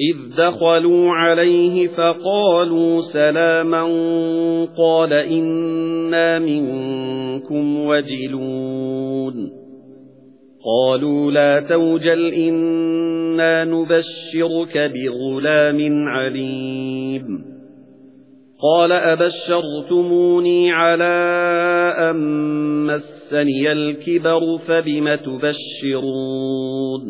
إِذْ دَخَلُوا عَلَيْهِ فَقَالُوا سَلَامًا قَالَ إِنَّا مِنكُمْ وَجِلُونَ. قَالُوا لَا تَوْجَلْ إِنَّا نُبَشِّرُكَ بِغُلَامٍ عَلِيمٍ. قَالَ أَبَشَّرْتُمُونِي عَلَى أَن مَّسَّنِيَ الْكِبَرُ فَبِمَ تُبَشِّرُونَ؟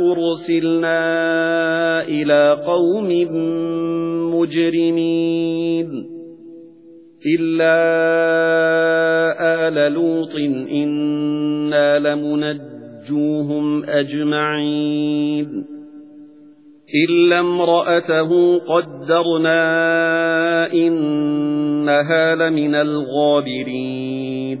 أُرْسِلْنَا إِلَى قَوْمٍ مُجْرِمِينَ إِلَّا آلَ لُوطٍ إِنَّا لَمُنَجُّوهُمْ أَجْمَعِينَ إِلَّا امْرَأَتَهُ قَدَّرْنَا إِنَّهَا لَمِنَ الْغَابِرِينَ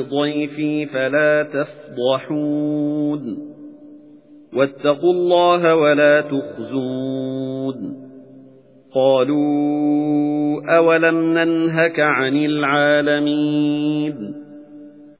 ضَيْفِي فَلَا تَفْضَحُونِ وَاتَّقُوا اللَّهَ وَلَا تُخْزُونِ قَالُوا أَوَلَمْ نَنْهَكَ عَنِ الْعَالَمِينَ